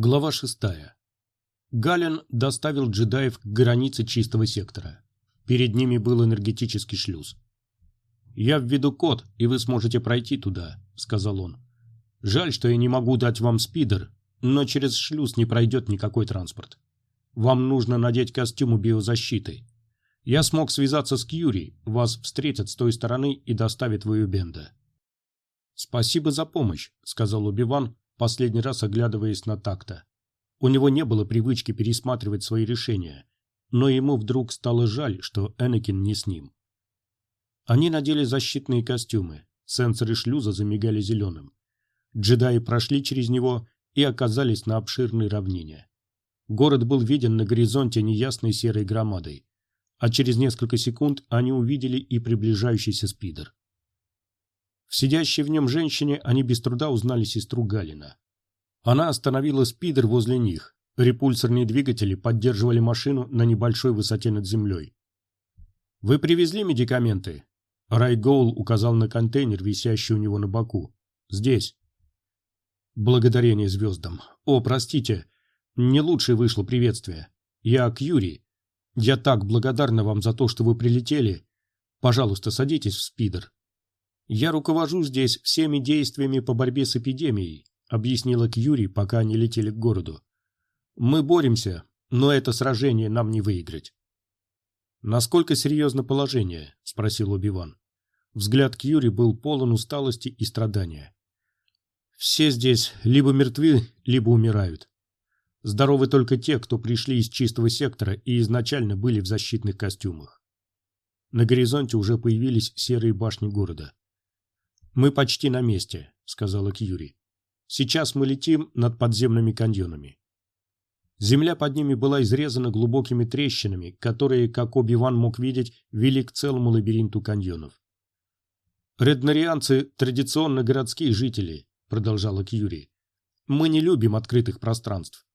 Глава шестая. Гален доставил джедаев к границе чистого сектора. Перед ними был энергетический шлюз. «Я введу код, и вы сможете пройти туда», — сказал он. «Жаль, что я не могу дать вам спидер, но через шлюз не пройдет никакой транспорт. Вам нужно надеть костюм биозащиты. Я смог связаться с Кьюри, вас встретят с той стороны и доставят в Юбенда». «Спасибо за помощь», — сказал Убиван, последний раз оглядываясь на такта. У него не было привычки пересматривать свои решения, но ему вдруг стало жаль, что Энакин не с ним. Они надели защитные костюмы, сенсоры шлюза замигали зеленым. Джедаи прошли через него и оказались на обширной равнине. Город был виден на горизонте неясной серой громадой, а через несколько секунд они увидели и приближающийся спидер. В сидящей в нем женщине они без труда узнали сестру Галина. Она остановила спидер возле них. Репульсорные двигатели поддерживали машину на небольшой высоте над землей. «Вы привезли медикаменты?» Рай Гоул указал на контейнер, висящий у него на боку. «Здесь». Благодарение звездам. «О, простите, не лучше вышло приветствие. Я Кьюри. Я так благодарна вам за то, что вы прилетели. Пожалуйста, садитесь в спидер». «Я руковожу здесь всеми действиями по борьбе с эпидемией», объяснила Кьюри, пока они летели к городу. «Мы боремся, но это сражение нам не выиграть». «Насколько серьезно положение?» – спросил Убиван. Взгляд Кьюри был полон усталости и страдания. «Все здесь либо мертвы, либо умирают. Здоровы только те, кто пришли из чистого сектора и изначально были в защитных костюмах. На горизонте уже появились серые башни города. «Мы почти на месте», — сказала Кьюри. «Сейчас мы летим над подземными каньонами». Земля под ними была изрезана глубокими трещинами, которые, как Оби-Ван мог видеть, вели к целому лабиринту каньонов. «Реднарианцы – традиционно городские жители», – продолжала Кьюри. «Мы не любим открытых пространств.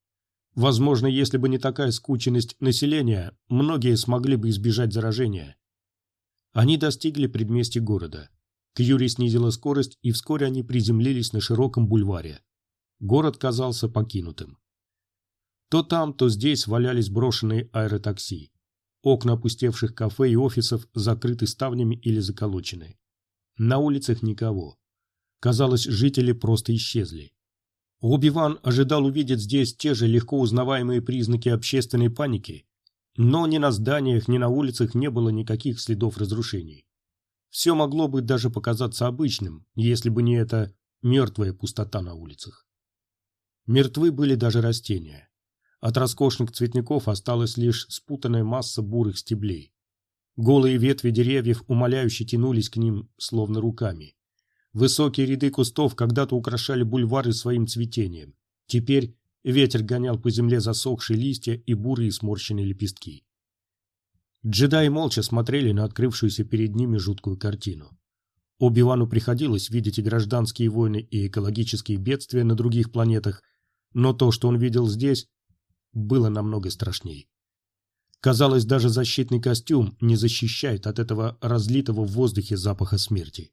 Возможно, если бы не такая скученность населения, многие смогли бы избежать заражения». Они достигли предместья города. Кьюри снизила скорость, и вскоре они приземлились на широком бульваре. Город казался покинутым. То там, то здесь валялись брошенные аэротакси. Окна опустевших кафе и офисов закрыты ставнями или заколочены. На улицах никого. Казалось, жители просто исчезли. Оби-Ван ожидал увидеть здесь те же легко узнаваемые признаки общественной паники, но ни на зданиях, ни на улицах не было никаких следов разрушений. Все могло бы даже показаться обычным, если бы не эта мертвая пустота на улицах. Мертвы были даже растения. От роскошных цветников осталась лишь спутанная масса бурых стеблей. Голые ветви деревьев умоляюще тянулись к ним, словно руками. Высокие ряды кустов когда-то украшали бульвары своим цветением. Теперь ветер гонял по земле засохшие листья и бурые сморщенные лепестки. Джедаи молча смотрели на открывшуюся перед ними жуткую картину. Оби-Вану приходилось видеть и гражданские войны, и экологические бедствия на других планетах, но то, что он видел здесь, было намного страшней. Казалось, даже защитный костюм не защищает от этого разлитого в воздухе запаха смерти.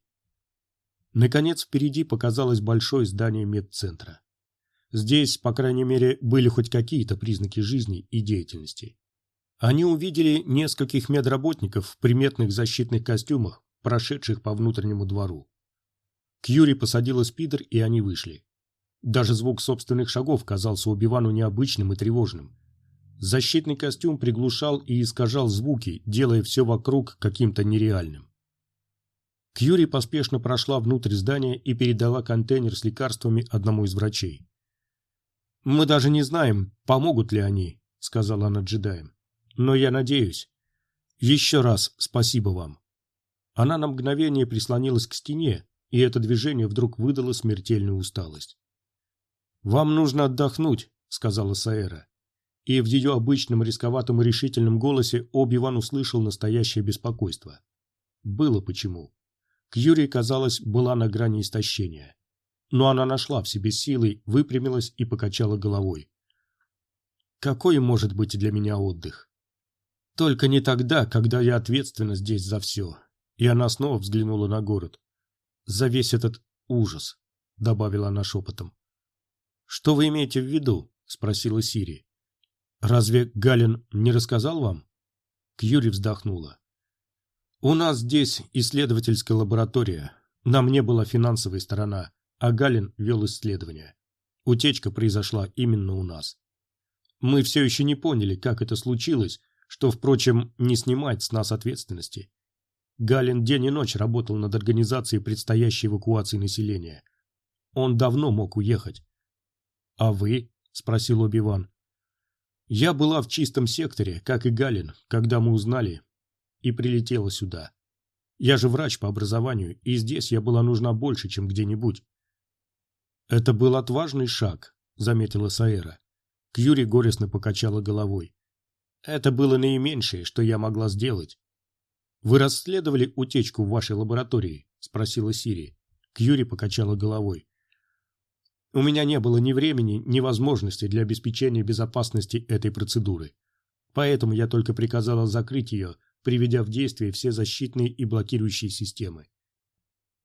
Наконец, впереди показалось большое здание медцентра. Здесь, по крайней мере, были хоть какие-то признаки жизни и деятельности. Они увидели нескольких медработников в приметных защитных костюмах, прошедших по внутреннему двору. Кьюри посадила спидер, и они вышли. Даже звук собственных шагов казался Убивану необычным и тревожным. Защитный костюм приглушал и искажал звуки, делая все вокруг каким-то нереальным. Кьюри поспешно прошла внутрь здания и передала контейнер с лекарствами одному из врачей. «Мы даже не знаем, помогут ли они», — сказала она джедаям но я надеюсь. Еще раз спасибо вам. Она на мгновение прислонилась к стене, и это движение вдруг выдало смертельную усталость. «Вам нужно отдохнуть», — сказала Саэра. И в ее обычном рисковатом и решительном голосе Оби-Ван услышал настоящее беспокойство. Было почему. Кьюри, казалось, была на грани истощения. Но она нашла в себе силы, выпрямилась и покачала головой. «Какой может быть для меня отдых? Только не тогда, когда я ответственна здесь за все. И она снова взглянула на город. За весь этот ужас, добавила она шепотом. Что вы имеете в виду? спросила Сири. Разве Галин не рассказал вам? Кьюри вздохнула. У нас здесь исследовательская лаборатория. Нам не была финансовая сторона, а Галин вел исследования. Утечка произошла именно у нас. Мы все еще не поняли, как это случилось, что, впрочем, не снимает с нас ответственности. Галин день и ночь работал над организацией предстоящей эвакуации населения. Он давно мог уехать. «А вы?» – спросил Оби-Ван. «Я была в чистом секторе, как и Галин, когда мы узнали, и прилетела сюда. Я же врач по образованию, и здесь я была нужна больше, чем где-нибудь». «Это был отважный шаг», – заметила Саэра. Кьюри горестно покачала головой. «Это было наименьшее, что я могла сделать». «Вы расследовали утечку в вашей лаборатории?» – спросила Сири. Кьюри покачала головой. У меня не было ни времени, ни возможности для обеспечения безопасности этой процедуры. Поэтому я только приказала закрыть ее, приведя в действие все защитные и блокирующие системы.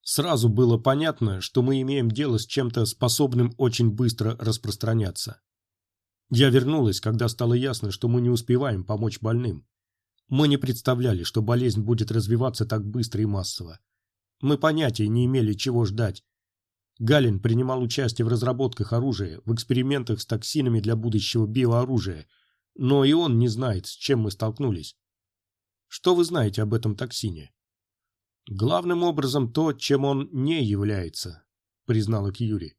Сразу было понятно, что мы имеем дело с чем-то способным очень быстро распространяться. Я вернулась, когда стало ясно, что мы не успеваем помочь больным. Мы не представляли, что болезнь будет развиваться так быстро и массово. Мы понятия не имели, чего ждать, Галин принимал участие в разработках оружия, в экспериментах с токсинами для будущего биооружия, но и он не знает, с чем мы столкнулись. Что вы знаете об этом токсине? Главным образом то, чем он не является, признала Кьюри.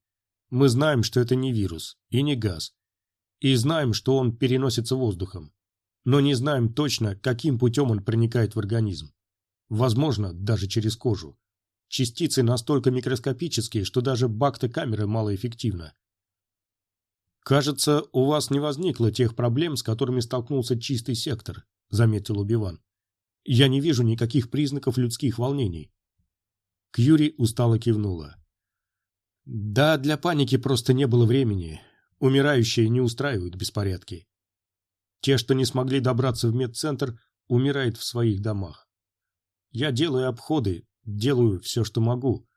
Мы знаем, что это не вирус и не газ, и знаем, что он переносится воздухом, но не знаем точно, каким путем он проникает в организм. Возможно, даже через кожу. Частицы настолько микроскопические, что даже бактокамера малоэффективна. «Кажется, у вас не возникло тех проблем, с которыми столкнулся чистый сектор», — заметил Убиван. «Я не вижу никаких признаков людских волнений». Кьюри устало кивнула. «Да, для паники просто не было времени. Умирающие не устраивают беспорядки. Те, что не смогли добраться в медцентр, умирают в своих домах. Я делаю обходы, Делаю все, что могу,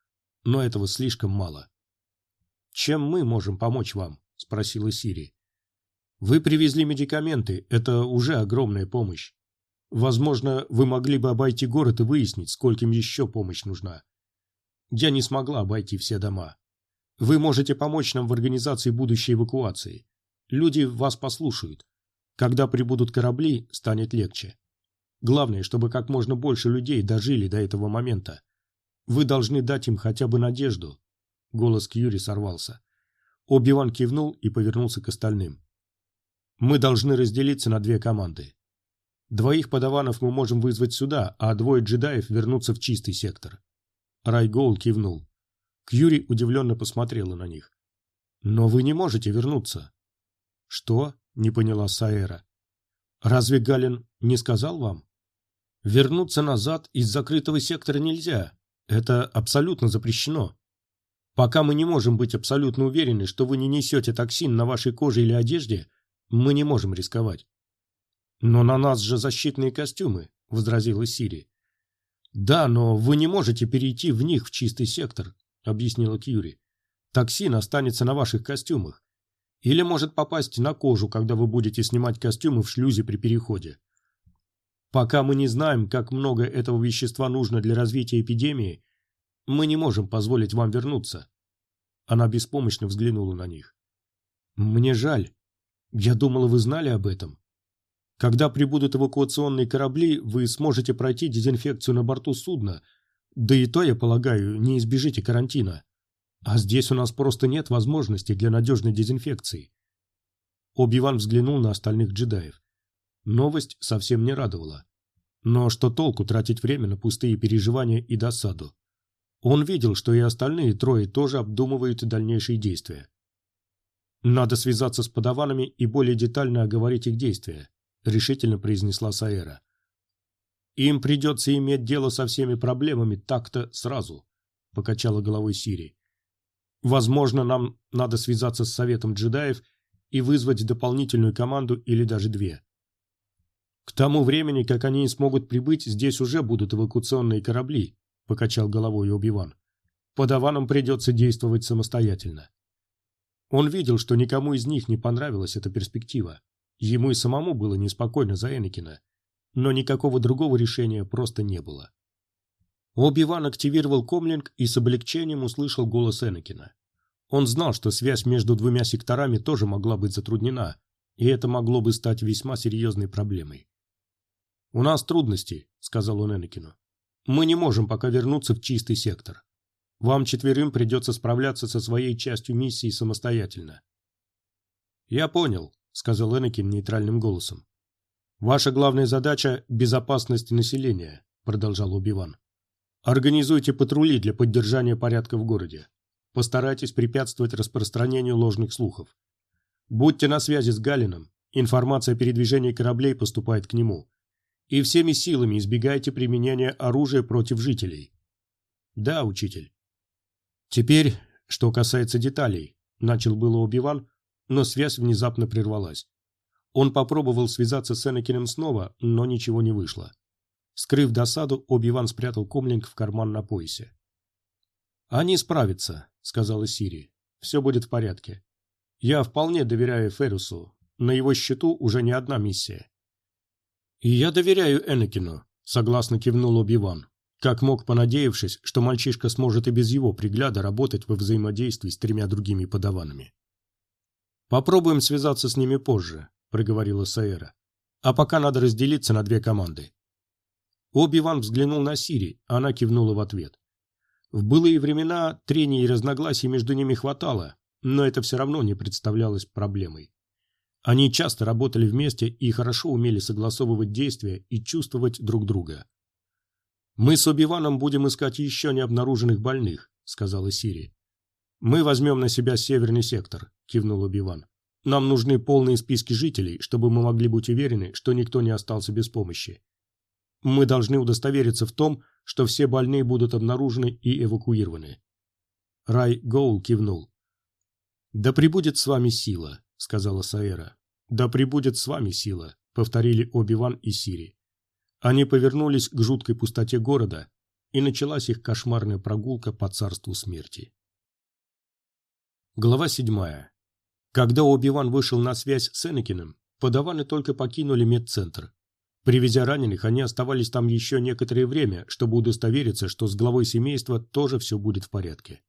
но этого слишком мало. «Чем мы можем помочь вам?» – спросила Сири. «Вы привезли медикаменты, это уже огромная помощь. Возможно, вы могли бы обойти город и выяснить, скольким еще помощь нужна. Я не смогла обойти все дома. Вы можете помочь нам в организации будущей эвакуации. Люди вас послушают. Когда прибудут корабли, станет легче. Главное, чтобы как можно больше людей дожили до этого момента. Вы должны дать им хотя бы надежду. Голос Кьюри сорвался. Оби-Ван кивнул и повернулся к остальным. Мы должны разделиться на две команды. Двоих подаванов мы можем вызвать сюда, а двое джедаев вернуться в чистый сектор. Райгоул кивнул. Кьюри удивленно посмотрела на них. «Но вы не можете вернуться». «Что?» — не поняла Саэра. «Разве Галин не сказал вам?» Вернуться назад из закрытого сектора нельзя. Это абсолютно запрещено. Пока мы не можем быть абсолютно уверены, что вы не несете токсин на вашей коже или одежде, мы не можем рисковать. Но на нас же защитные костюмы, возразила Сири. Да, но вы не можете перейти в них в чистый сектор, объяснила Кьюри. Токсин останется на ваших костюмах. Или может попасть на кожу, когда вы будете снимать костюмы в шлюзе при переходе. Пока мы не знаем, как много этого вещества нужно для развития эпидемии, мы не можем позволить вам вернуться. Она беспомощно взглянула на них. Мне жаль. Я думала, вы знали об этом. Когда прибудут эвакуационные корабли, вы сможете пройти дезинфекцию на борту судна. Да и то, я полагаю, не избежите карантина. А здесь у нас просто нет возможности для надежной дезинфекции. Оби-Ван взглянул на остальных джедаев. Новость совсем не радовала. Но что толку тратить время на пустые переживания и досаду? Он видел, что и остальные трое тоже обдумывают дальнейшие действия. «Надо связаться с подаванами и более детально оговорить их действия», — решительно произнесла Саэра. «Им придется иметь дело со всеми проблемами так-то сразу», — покачала головой Сири. «Возможно, нам надо связаться с Советом джедаев и вызвать дополнительную команду или даже две. К тому времени, как они смогут прибыть, здесь уже будут эвакуационные корабли, покачал головой Оби-Ван. Подаванам придется действовать самостоятельно. Он видел, что никому из них не понравилась эта перспектива. Ему и самому было неспокойно за Энакина, но никакого другого решения просто не было. Оби-Ван активировал комлинг и с облегчением услышал голос Энакина. Он знал, что связь между двумя секторами тоже могла быть затруднена, и это могло бы стать весьма серьезной проблемой. «У нас трудности», — сказал он Энакину. «Мы не можем пока вернуться в чистый сектор. Вам четверым придется справляться со своей частью миссии самостоятельно». «Я понял», — сказал Энакин нейтральным голосом. «Ваша главная задача — безопасность населения», — продолжал Убиван. «Организуйте патрули для поддержания порядка в городе. Постарайтесь препятствовать распространению ложных слухов. Будьте на связи с Галином, информация о передвижении кораблей поступает к нему. И всеми силами избегайте применения оружия против жителей. Да, учитель. Теперь, что касается деталей, начал было Убиван, но связь внезапно прервалась. Он попробовал связаться с Энакином снова, но ничего не вышло. Скрыв досаду, Оби-Ван спрятал комлинг в карман на поясе. «Они справятся», — сказала Сири. «Все будет в порядке. Я вполне доверяю Феррусу. На его счету уже не одна миссия». «И я доверяю Энакину», — согласно кивнул Оби-Ван, как мог понадеявшись, что мальчишка сможет и без его пригляда работать во взаимодействии с тремя другими подаванами. «Попробуем связаться с ними позже», — проговорила Саэра. «А пока надо разделиться на две команды». Оби-Ван взглянул на Сири, а она кивнула в ответ. В былые времена трений и разногласий между ними хватало, но это все равно не представлялось проблемой. Они часто работали вместе и хорошо умели согласовывать действия и чувствовать друг друга. «Мы с Оби-Ваном будем искать еще не обнаруженных больных», — сказала Сири. «Мы возьмем на себя северный сектор», — кивнул Оби-Ван. «Нам нужны полные списки жителей, чтобы мы могли быть уверены, что никто не остался без помощи. Мы должны удостовериться в том, что все больные будут обнаружены и эвакуированы. Рай Гоул кивнул. «Да прибудет с вами сила», — сказала Саэра. «Да прибудет с вами сила», — повторили Оби-Ван и Сири. Они повернулись к жуткой пустоте города, и началась их кошмарная прогулка по царству смерти. Глава седьмая. Когда Оби-Ван вышел на связь с Энакином, подаваны только покинули медцентр. Привезя раненых, они оставались там еще некоторое время, чтобы удостовериться, что с главой семейства тоже все будет в порядке.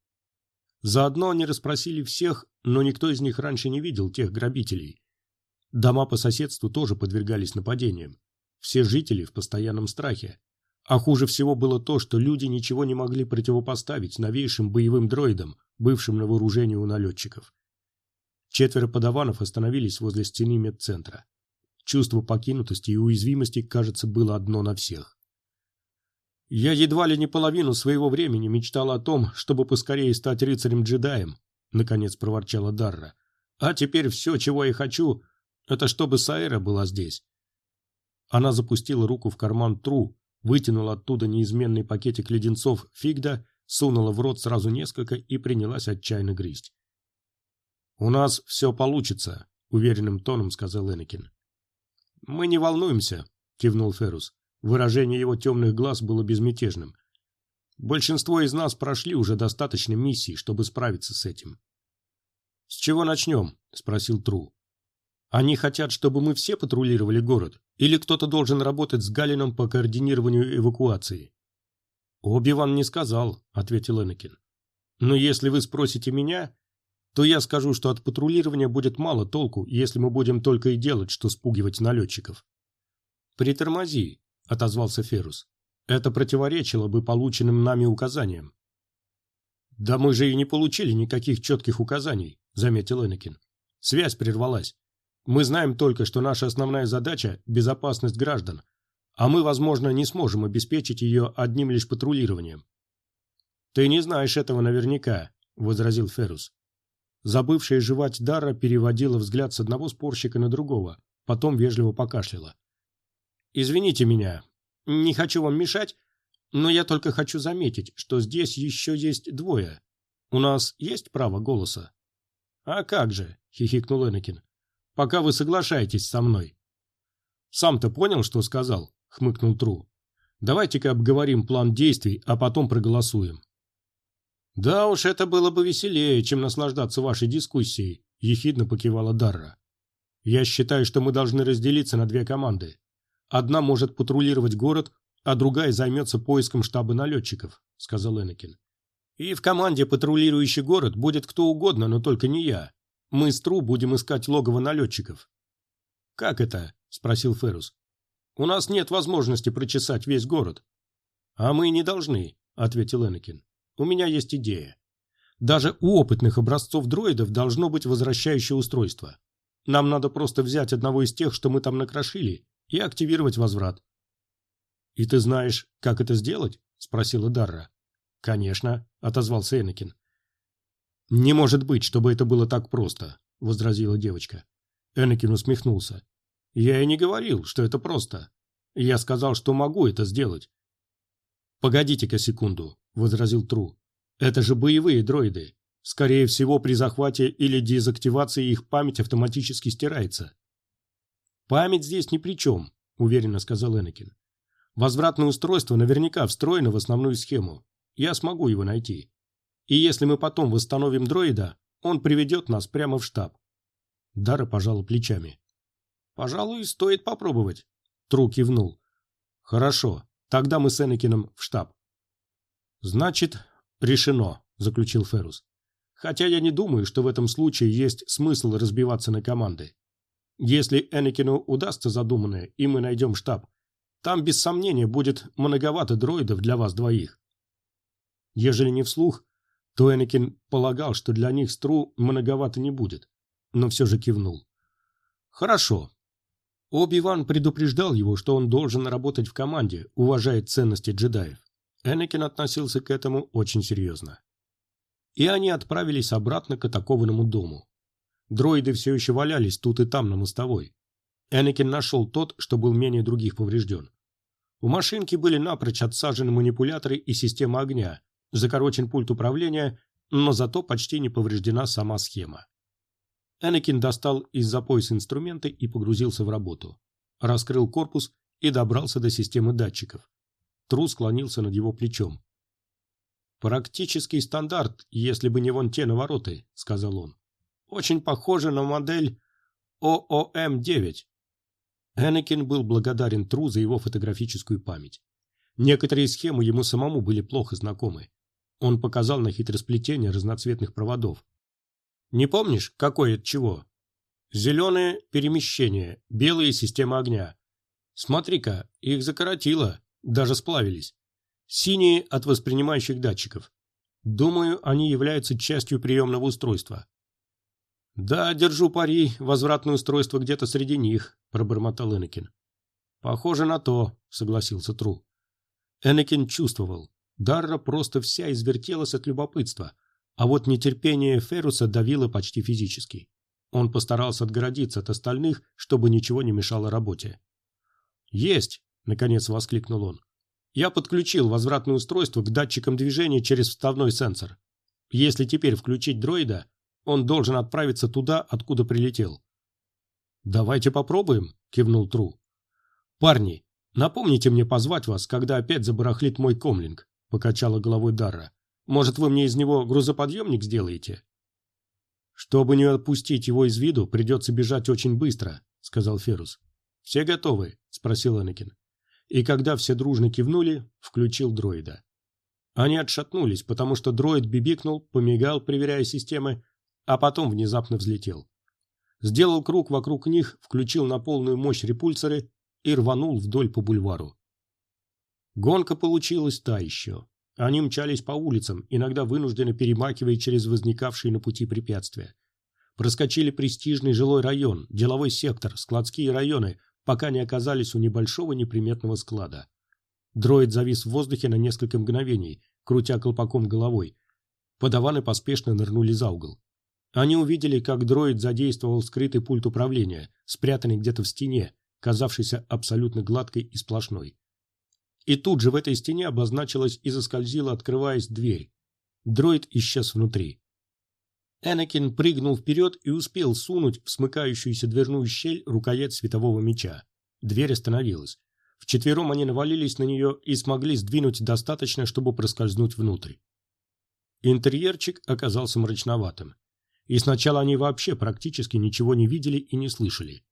Заодно они расспросили всех, но никто из них раньше не видел тех грабителей. Дома по соседству тоже подвергались нападениям. Все жители в постоянном страхе. А хуже всего было то, что люди ничего не могли противопоставить новейшим боевым дроидам, бывшим на вооружении у налетчиков. Четверо подаванов остановились возле стены медцентра. Чувство покинутости и уязвимости, кажется, было одно на всех. Я едва ли не половину своего времени мечтал о том, чтобы поскорее стать рыцарем-джедаем, наконец проворчала Дарра. А теперь все, чего я хочу, это чтобы Саэра была здесь. Она запустила руку в карман Тру, вытянула оттуда неизменный пакетик леденцов Фигда, сунула в рот сразу несколько и принялась отчаянно грызть. «У нас все получится», — уверенным тоном сказал Энакин. «Мы не волнуемся», — кивнул Феррус. Выражение его темных глаз было безмятежным. «Большинство из нас прошли уже достаточно миссий, чтобы справиться с этим». «С чего начнем?» — спросил Тру. «Они хотят, чтобы мы все патрулировали город, или кто-то должен работать с Галином по координированию эвакуации?» «Оби-Ван не сказал», — ответил Энакин. «Но если вы спросите меня, то я скажу, что от патрулирования будет мало толку, если мы будем только и делать, что спугивать налетчиков. «Притормози», — отозвался Ферус. «Это противоречило бы полученным нами указаниям». «Да мы же и не получили никаких четких указаний», — заметил Энакин. «Связь прервалась. Мы знаем только, что наша основная задача – безопасность граждан, а мы, возможно, не сможем обеспечить ее одним лишь патрулированием». «Ты не знаешь этого наверняка», – возразил Ферус. Забывшая жевать Дара переводила взгляд с одного спорщика на другого, потом вежливо покашляла. «Извините меня, не хочу вам мешать, но я только хочу заметить, что здесь еще есть двое. У нас есть право голоса?» «А как же?» — хихикнул Энакин. «Пока вы соглашаетесь со мной». «Сам-то понял, что сказал?» — хмыкнул Тру. «Давайте-ка обговорим план действий, а потом проголосуем». «Да уж, это было бы веселее, чем наслаждаться вашей дискуссией», – ехидно покивала Дарра. «Я считаю, что мы должны разделиться на две команды. Одна может патрулировать город, а другая займется поиском штаба налетчиков», – сказал Энакин. «И в команде, патрулирующий город, будет кто угодно, но только не я. Мы с Тру будем искать логово налетчиков». «Как это?» – спросил Феррус. «У нас нет возможности прочесать весь город». «А мы не должны», – ответил Энакин. У меня есть идея. Даже у опытных образцов дроидов должно быть возвращающее устройство. Нам надо просто взять одного из тех, что мы там накрошили, и активировать возврат. «И ты знаешь, как это сделать?» – спросила Дарра. «Конечно», – отозвался Энакин. «Не может быть, чтобы это было так просто», – возразила девочка. Энакин усмехнулся. «Я и не говорил, что это просто. Я сказал, что могу это сделать». «Погодите-ка секунду», – возразил Тру. «Это же боевые дроиды. Скорее всего, при захвате или дезактивации их память автоматически стирается». «Память здесь ни при чем», – уверенно сказал Энакин. «Возвратное устройство наверняка встроено в основную схему. Я смогу его найти. И если мы потом восстановим дроида, он приведет нас прямо в штаб». Дара пожала плечами. «Пожалуй, стоит попробовать», – Тру кивнул. «Хорошо, тогда мы с Энакином в штаб». «Значит, решено», – заключил Феррус. «Хотя я не думаю, что в этом случае есть смысл разбиваться на команды. Если Энакину удастся задуманное, и мы найдем штаб, там без сомнения будет многовато дроидов для вас двоих». Ежели не вслух, то Энакин полагал, что для них стру многовато не будет, но все же кивнул. «Хорошо». Оби-Ван предупреждал его, что он должен работать в команде, уважая ценности джедаев. Энакин относился к этому очень серьезно. И они отправились обратно к атакованному дому. Дроиды все еще валялись тут и там на мостовой. Энакин нашел тот, что был менее других поврежден. У машинки были напрочь отсажены манипуляторы и система огня, закорочен пульт управления, но зато почти не повреждена сама схема. Энакин достал из-за пояса инструменты и погрузился в работу. Раскрыл корпус и добрался до системы датчиков. Тру склонился над его плечом. «Практический стандарт, если бы не вон те навороты», — сказал он. «Очень похоже на модель ООМ-9». Энакин был благодарен Тру за его фотографическую память. Некоторые схемы ему самому были плохо знакомы. Он показал на хитросплетение разноцветных проводов. «Не помнишь, какой от чего?» «Зеленое – перемещение, белые – система огня. Смотри-ка, их закоротило. Даже сплавились. Синие от воспринимающих датчиков. Думаю, они являются частью приемного устройства. «Да, держу пари, возвратное устройство где-то среди них», – пробормотал Энакин. «Похоже на то», – согласился Тру. Энакин чувствовал. Дарра просто вся извертелась от любопытства, а вот нетерпение Феруса давило почти физически. Он постарался отгородиться от остальных, чтобы ничего не мешало работе. «Есть!» – наконец воскликнул он. «Я подключил возвратное устройство к датчикам движения через вставной сенсор. Если теперь включить дроида, он должен отправиться туда, откуда прилетел». «Давайте попробуем», – кивнул Тру. «Парни, напомните мне позвать вас, когда опять забарахлит мой комлинг», – покачала головой Дарра. «Может, вы мне из него грузоподъемник сделаете?» «Чтобы не отпустить его из виду, придется бежать очень быстро», – сказал Ферус. «Все готовы?» – спросил Энакин и когда все дружно кивнули, включил дроида. Они отшатнулись, потому что дроид бибикнул, помигал, проверяя системы, а потом внезапно взлетел. Сделал круг вокруг них, включил на полную мощь репульсоры и рванул вдоль по бульвару. Гонка получилась та еще. Они мчались по улицам, иногда вынужденно перемакивая через возникавшие на пути препятствия. Проскочили престижный жилой район, деловой сектор, складские районы, пока не оказались у небольшого неприметного склада. Дроид завис в воздухе на несколько мгновений, крутя колпаком головой. Подаваны поспешно нырнули за угол. Они увидели, как дроид задействовал скрытый пульт управления, спрятанный где-то в стене, казавшийся абсолютно гладкой и сплошной. И тут же в этой стене обозначилась и заскользила, открываясь дверь. Дроид исчез внутри. Энакин прыгнул вперед и успел сунуть в смыкающуюся дверную щель рукоять светового меча. Дверь остановилась. Вчетвером они навалились на нее и смогли сдвинуть достаточно, чтобы проскользнуть внутрь. Интерьерчик оказался мрачноватым. И сначала они вообще практически ничего не видели и не слышали.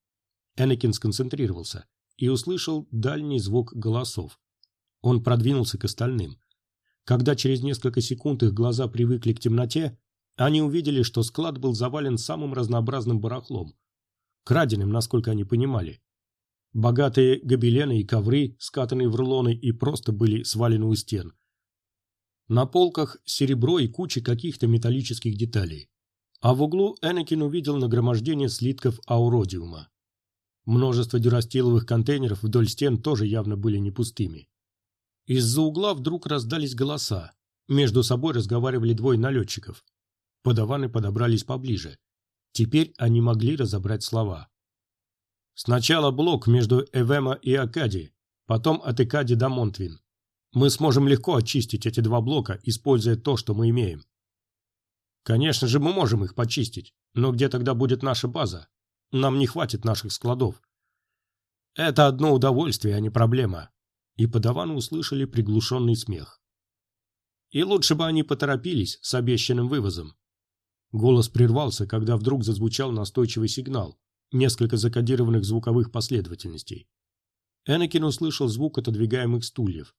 Энакин сконцентрировался и услышал дальний звук голосов. Он продвинулся к остальным. Когда через несколько секунд их глаза привыкли к темноте, они увидели, что склад был завален самым разнообразным барахлом. Краденым, насколько они понимали. Богатые гобелены и ковры, скатанные в рулоны и просто были свалены у стен. На полках серебро и куча каких-то металлических деталей. А в углу Энакин увидел нагромождение слитков ауродиума. Множество дюрастиловых контейнеров вдоль стен тоже явно были не пустыми. Из-за угла вдруг раздались голоса. Между собой разговаривали двое налетчиков. Подаваны подобрались поближе. Теперь они могли разобрать слова. Сначала блок между Эвема и Акади, потом от Экади до Монтвин. Мы сможем легко очистить эти два блока, используя то, что мы имеем. Конечно же, мы можем их почистить, но где тогда будет наша база? Нам не хватит наших складов. Это одно удовольствие, а не проблема. И подаваны услышали приглушенный смех. И лучше бы они поторопились с обещанным вывозом. Голос прервался, когда вдруг зазвучал настойчивый сигнал, несколько закодированных звуковых последовательностей. Энакин услышал звук отодвигаемых стульев.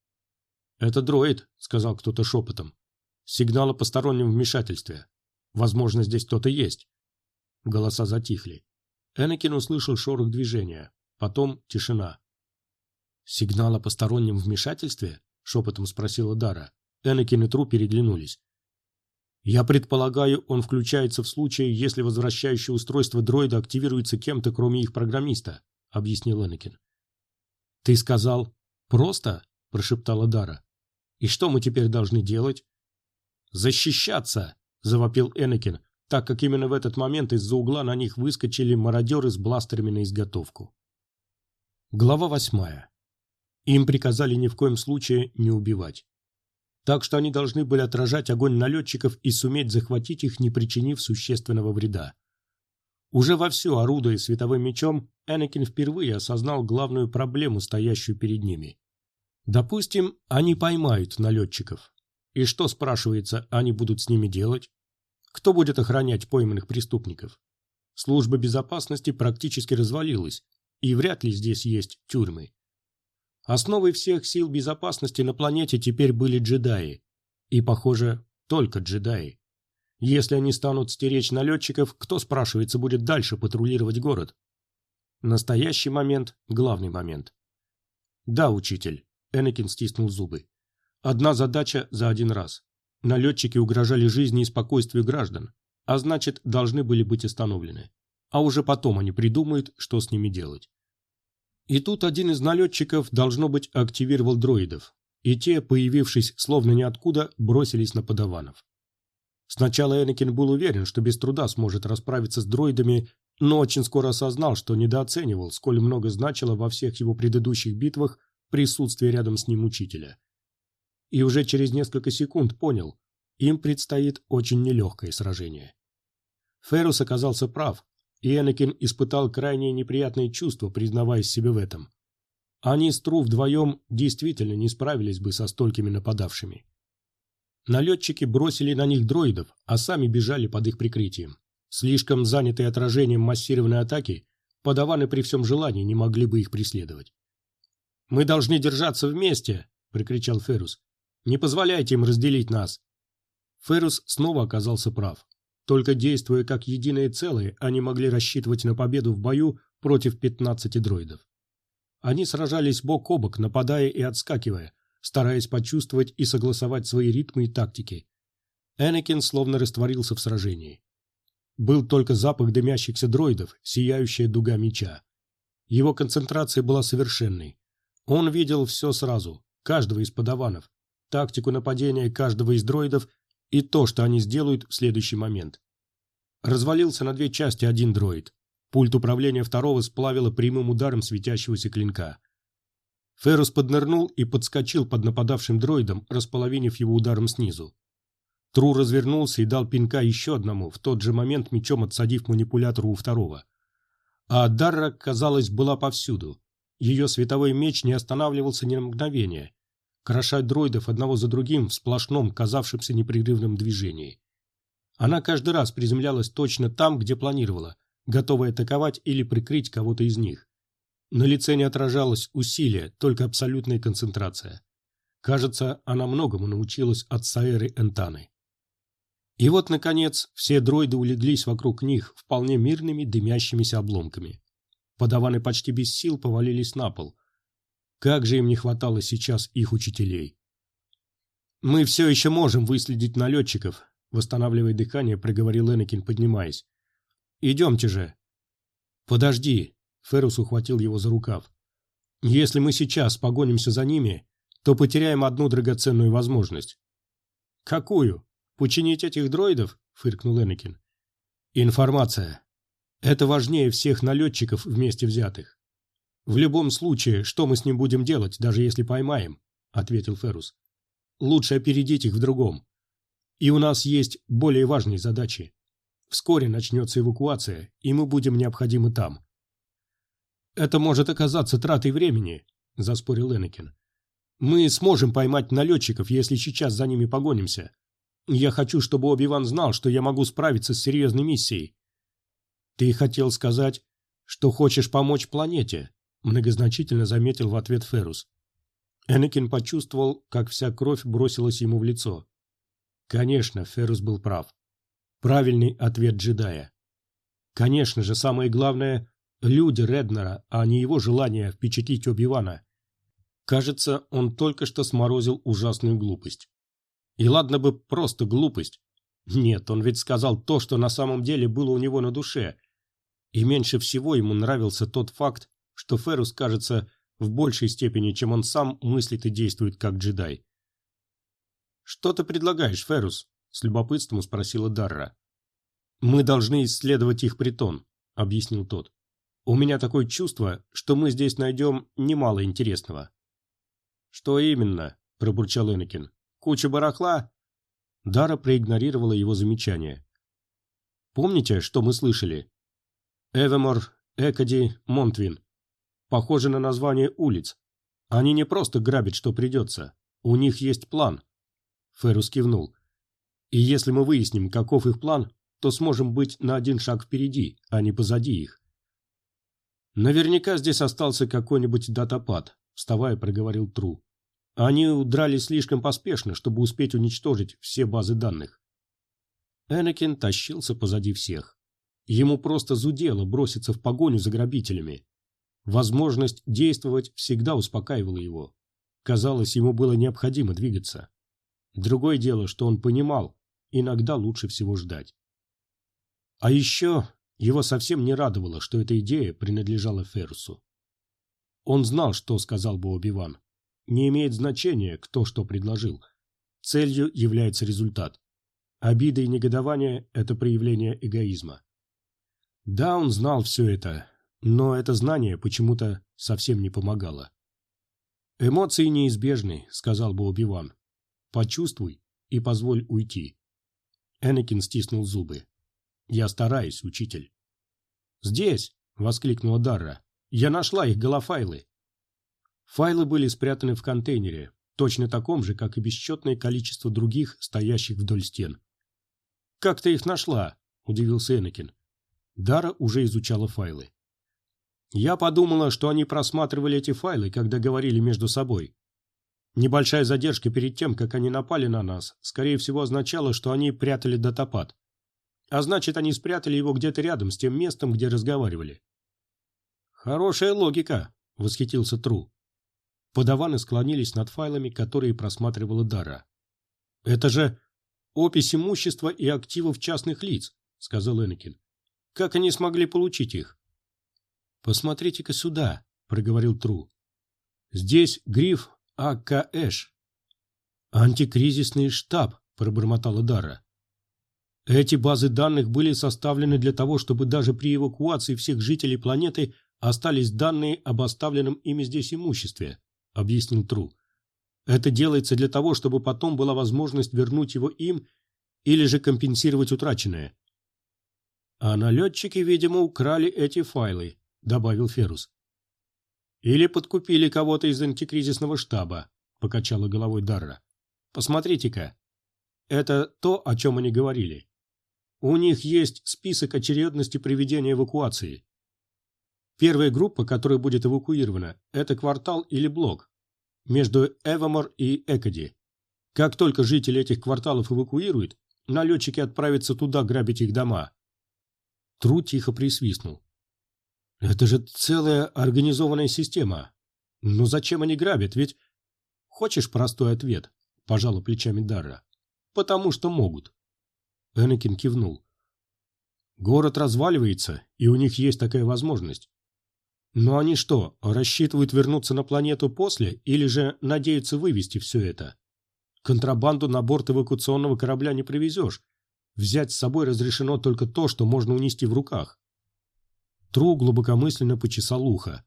«Это дроид», — сказал кто-то шепотом. «Сигнал о постороннем вмешательстве. Возможно, здесь кто-то есть». Голоса затихли. Энакин услышал шорох движения. Потом тишина. «Сигнал о постороннем вмешательстве?» — шепотом спросила Дара. Энакин и Тру переглянулись. Я предполагаю, он включается в случае, если возвращающее устройство дроида активируется кем-то, кроме их программиста, объяснил Энакин. Ты сказал «просто», прошептала Дара. И что мы теперь должны делать? Защищаться, завопил Энакин, так как именно в этот момент из-за угла на них выскочили мародеры с бластерами на изготовку. Глава восьмая. Им приказали ни в коем случае не убивать так что они должны были отражать огонь налетчиков и суметь захватить их, не причинив существенного вреда. Уже вовсю орудуя световым мечом, Энакин впервые осознал главную проблему, стоящую перед ними. Допустим, они поймают налетчиков. И что, спрашивается, они будут с ними делать? Кто будет охранять пойманных преступников? Служба безопасности практически развалилась, и вряд ли здесь есть тюрьмы. Основой всех сил безопасности на планете теперь были джедаи. И, похоже, только джедаи. Если они станут стеречь налетчиков, кто, спрашивается, будет дальше патрулировать город? Настоящий момент – главный момент. Да, учитель. Энакин стиснул зубы. Одна задача за один раз. Налетчики угрожали жизни и спокойствию граждан, а значит, должны были быть остановлены. А уже потом они придумают, что с ними делать. И тут один из налетчиков, должно быть, активировал дроидов, и те, появившись словно ниоткуда, бросились на подаванов. Сначала Энакин был уверен, что без труда сможет расправиться с дроидами, но очень скоро осознал, что недооценивал, сколь много значило во всех его предыдущих битвах присутствие рядом с ним учителя. И уже через несколько секунд понял, им предстоит очень нелегкое сражение. Феррус оказался прав, и Энакин испытал крайне неприятные чувства, признаваясь себе в этом. Они с Тру вдвоем действительно не справились бы со столькими нападавшими. Налетчики бросили на них дроидов, а сами бежали под их прикрытием. Слишком занятые отражением массированной атаки, подаваны при всем желании не могли бы их преследовать. «Мы должны держаться вместе!» – прикричал Феррус. «Не позволяйте им разделить нас!» Феррус снова оказался прав. Только действуя как единое целое, они могли рассчитывать на победу в бою против 15 дроидов. Они сражались бок о бок, нападая и отскакивая, стараясь почувствовать и согласовать свои ритмы и тактики. Энакин словно растворился в сражении. Был только запах дымящихся дроидов, сияющая дуга меча. Его концентрация была совершенной. Он видел все сразу, каждого из подаванов, тактику нападения каждого из дроидов и то, что они сделают в следующий момент. Развалился на две части один дроид. Пульт управления второго сплавило прямым ударом светящегося клинка. Феррус поднырнул и подскочил под нападавшим дроидом, располовинив его ударом снизу. Тру развернулся и дал пинка еще одному, в тот же момент мечом отсадив манипулятору у второго. А Дарра, казалось, была повсюду. Ее световой меч не останавливался ни на мгновение. Крошать дроидов одного за другим в сплошном, казавшемся непрерывном движении. Она каждый раз приземлялась точно там, где планировала, готовая атаковать или прикрыть кого-то из них. На лице не отражалось усилие, только абсолютная концентрация. Кажется, она многому научилась от Саэры Энтаны. И вот, наконец, все дроиды улеглись вокруг них вполне мирными дымящимися обломками. Подаваны почти без сил повалились на пол. Как же им не хватало сейчас их учителей. «Мы все еще можем выследить налетчиков», — восстанавливая дыхание, проговорил Энакин, поднимаясь. «Идемте же». «Подожди», — Феррус ухватил его за рукав. «Если мы сейчас погонимся за ними, то потеряем одну драгоценную возможность». «Какую?» «Починить этих дроидов?» — фыркнул Энакин. «Информация. Это важнее всех налетчиков вместе взятых. В любом случае, что мы с ним будем делать, даже если поймаем?» — ответил Феррус. «Лучше опередить их в другом. И у нас есть более важные задачи. Вскоре начнется эвакуация, и мы будем необходимы там». «Это может оказаться тратой времени», — заспорил Энакин. «Мы сможем поймать налетчиков, если сейчас за ними погонимся. Я хочу, чтобы Оби-Ван знал, что я могу справиться с серьезной миссией. Ты хотел сказать, что хочешь помочь планете, многозначительно заметил в ответ Феррус. Энакин почувствовал, как вся кровь бросилась ему в лицо. Конечно, Феррус был прав. Правильный ответ джедая. Конечно же, самое главное – люди Реднера, а не его желание впечатлить Оби-Вана. Кажется, он только что сморозил ужасную глупость. И ладно бы просто глупость. Нет, он ведь сказал то, что на самом деле было у него на душе. И меньше всего ему нравился тот факт, что Феррус, кажется, в большей степени, чем он сам, мыслит и действует как джедай. «Что ты предлагаешь, Феррус?» – с любопытством спросила Дарра. «Мы должны исследовать их притон», – объяснил тот. «У меня такое чувство, что мы здесь найдем немало интересного». «Что именно?» – пробурчал Энакин. Куча барахла?» Дара проигнорировала его замечание. «Помните, что мы слышали? Эвемор, Экади, Монтвин. Похоже на название улиц. Они не просто грабят, что придется. У них есть план». Феррус кивнул. «И если мы выясним, каков их план, то сможем быть на один шаг впереди, а не позади их». «Наверняка здесь остался какой-нибудь датапад», — вставая, проговорил Тру. Они удрали слишком поспешно, чтобы успеть уничтожить все базы данных. Энакин тащился позади всех. Ему просто зудело броситься в погоню за грабителями. Возможность действовать всегда успокаивала его. Казалось, ему было необходимо двигаться. Другое дело, что он понимал, иногда лучше всего ждать. А еще его совсем не радовало, что эта идея принадлежала Феррусу. Он знал, что сказал бы Оби-Ван. Не имеет значения, кто что предложил. Целью является результат. Обида и негодование – это проявление эгоизма. Да, он знал все это, но это знание почему-то совсем не помогало. «Эмоции неизбежны», — сказал бы Оби-Ван. «Почувствуй и позволь уйти». Энакин стиснул зубы. «Я стараюсь, учитель». «Здесь!» — воскликнула Дарра. «Я нашла их голофайлы. Файлы были спрятаны в контейнере, точно таком же, как и бесчетное количество других, стоящих вдоль стен. «Как ты их нашла?» – удивился Энакин. Дара уже изучала файлы. «Я подумала, что они просматривали эти файлы, когда говорили между собой. Небольшая задержка перед тем, как они напали на нас, скорее всего означала, что они прятали датапад. А значит, они спрятали его где-то рядом с тем местом, где разговаривали». «Хорошая логика», – восхитился Тру. Подаваны склонились над файлами, которые просматривала Дара. «Это же опись имущества и активов частных лиц», — сказал Энакин. «Как они смогли получить их?» «Посмотрите-ка сюда», — проговорил Тру. «Здесь гриф АКЭШ». «Антикризисный штаб», — пробормотала Дара. Эти базы данных были составлены для того, чтобы даже при эвакуации всех жителей планеты остались данные об оставленном ими здесь имуществе. — объяснил Тру. «Это делается для того, чтобы потом была возможность вернуть его им или же компенсировать утраченное». «А налетчики, видимо, украли эти файлы», — добавил Ферус. «Или подкупили кого-то из антикризисного штаба», — покачала головой Дарра. «Посмотрите-ка. Это то, о чем они говорили. У них есть список очередности проведения эвакуации. Первая группа, которая будет эвакуирована, это квартал или блок между Эвамор и Экоди. Как только жители этих кварталов эвакуируют, налетчики отправятся туда грабить их дома. Тру тихо присвистнул. Это же целая организованная система. Но зачем они грабят? Ведь... Хочешь простой ответ? Пожала плечами Дарра. Потому что могут. Энакин кивнул. Город разваливается, и у них есть такая возможность. Но они что, рассчитывают вернуться на планету после, или же надеются вывести все это? Контрабанду на борт эвакуационного корабля не привезешь. Взять с собой разрешено только то, что можно унести в руках. Тру глубокомысленно почесал ухо.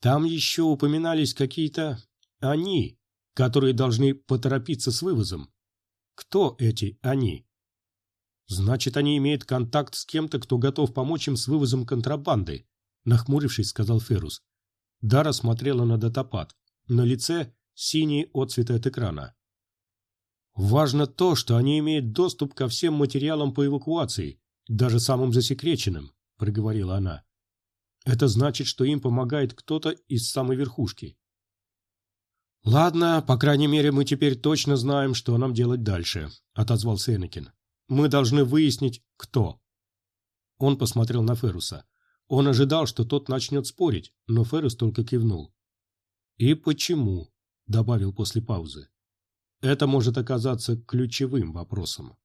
Там еще упоминались какие-то «они», которые должны поторопиться с вывозом. Кто эти «они»? Значит, они имеют контакт с кем-то, кто готов помочь им с вывозом контрабанды, нахмурившись, сказал Ферус. Дара смотрела на датапад. На лице синий отцвет от экрана. Важно то, что они имеют доступ ко всем материалам по эвакуации, даже самым засекреченным, проговорила она. Это значит, что им помогает кто-то из самой верхушки. «Ладно, по крайней мере, мы теперь точно знаем, что нам делать дальше», — отозвался Энакин. «Мы должны выяснить, кто». Он посмотрел на Феруса. Он ожидал, что тот начнет спорить, но Феррус только кивнул. «И почему?» – добавил после паузы. «Это может оказаться ключевым вопросом».